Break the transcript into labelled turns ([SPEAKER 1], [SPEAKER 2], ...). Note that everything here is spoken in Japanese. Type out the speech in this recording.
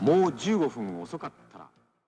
[SPEAKER 1] もう15分遅かったら。